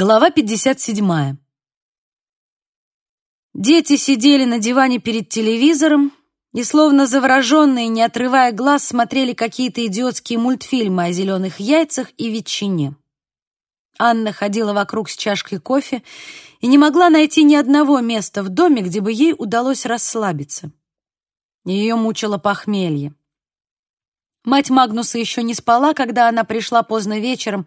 Глава 57. Дети сидели на диване перед телевизором и, словно завороженные, не отрывая глаз, смотрели какие-то идиотские мультфильмы о зеленых яйцах и ветчине. Анна ходила вокруг с чашкой кофе и не могла найти ни одного места в доме, где бы ей удалось расслабиться. Ее мучило похмелье. Мать Магнуса еще не спала, когда она пришла поздно вечером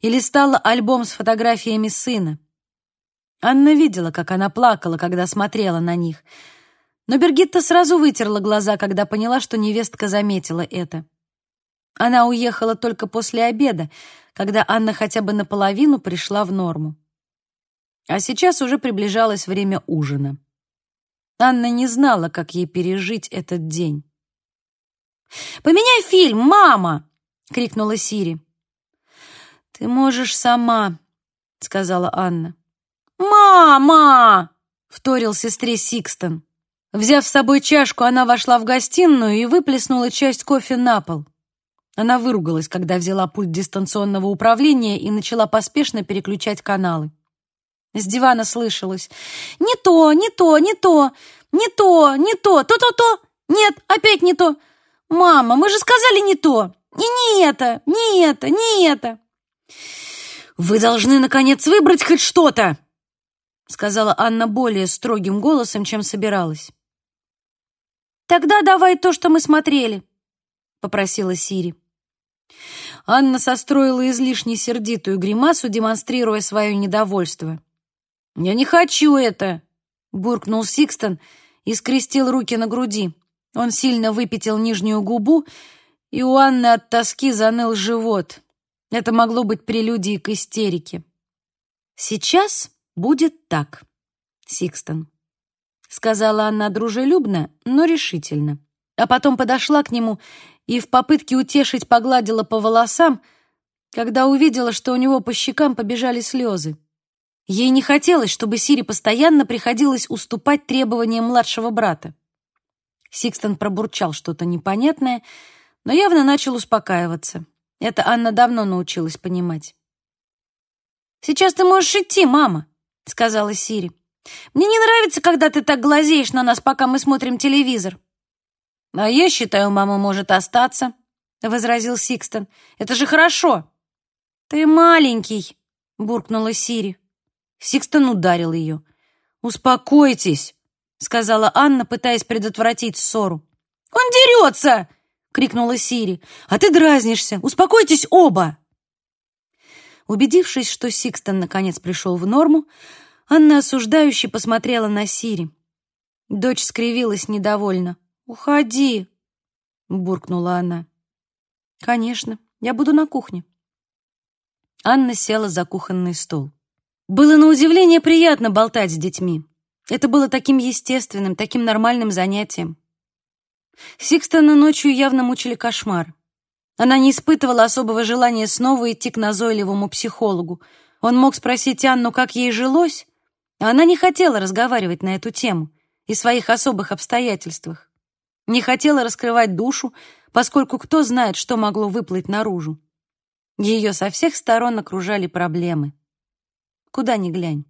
и листала альбом с фотографиями сына. Анна видела, как она плакала, когда смотрела на них. Но Бергитта сразу вытерла глаза, когда поняла, что невестка заметила это. Она уехала только после обеда, когда Анна хотя бы наполовину пришла в норму. А сейчас уже приближалось время ужина. Анна не знала, как ей пережить этот день. «Поменяй фильм, мама!» — крикнула Сири. «Ты можешь сама», — сказала Анна. «Мама!» — вторил сестре Сикстон. Взяв с собой чашку, она вошла в гостиную и выплеснула часть кофе на пол. Она выругалась, когда взяла пульт дистанционного управления и начала поспешно переключать каналы. С дивана слышалось «Не то, не то, не то, не то, не то, то-то-то, нет, опять не то. Мама, мы же сказали не то, и не это, не это, не это». «Вы должны, наконец, выбрать хоть что-то!» сказала Анна более строгим голосом, чем собиралась. «Тогда давай то, что мы смотрели», — попросила Сири. Анна состроила излишне сердитую гримасу, демонстрируя свое недовольство. «Я не хочу это!» — буркнул Сикстон и скрестил руки на груди. Он сильно выпятил нижнюю губу, и у Анны от тоски заныл живот. Это могло быть прелюдией к истерике. «Сейчас будет так, Сикстон», — сказала она дружелюбно, но решительно. А потом подошла к нему и в попытке утешить погладила по волосам, когда увидела, что у него по щекам побежали слезы. Ей не хотелось, чтобы Сири постоянно приходилось уступать требованиям младшего брата. Сикстон пробурчал что-то непонятное, но явно начал успокаиваться. Это Анна давно научилась понимать. «Сейчас ты можешь идти, мама», — сказала Сири. «Мне не нравится, когда ты так глазеешь на нас, пока мы смотрим телевизор». «А я считаю, мама может остаться», — возразил Сикстон. «Это же хорошо». «Ты маленький», — буркнула Сири. Сикстон ударил ее. «Успокойтесь», — сказала Анна, пытаясь предотвратить ссору. «Он дерется!» — крикнула Сири. «А ты дразнишься! Успокойтесь оба!» Убедившись, что Сикстон наконец пришел в норму, Анна осуждающе посмотрела на Сири. Дочь скривилась недовольно. «Уходи!» — буркнула она. «Конечно, я буду на кухне». Анна села за кухонный стол. Было на удивление приятно болтать с детьми. Это было таким естественным, таким нормальным занятием. Сикстона ночью явно мучили кошмар. Она не испытывала особого желания снова идти к назойливому психологу. Он мог спросить Анну, как ей жилось, а она не хотела разговаривать на эту тему и своих особых обстоятельствах. Не хотела раскрывать душу, поскольку кто знает, что могло выплыть наружу. Ее со всех сторон окружали проблемы. Куда ни глянь.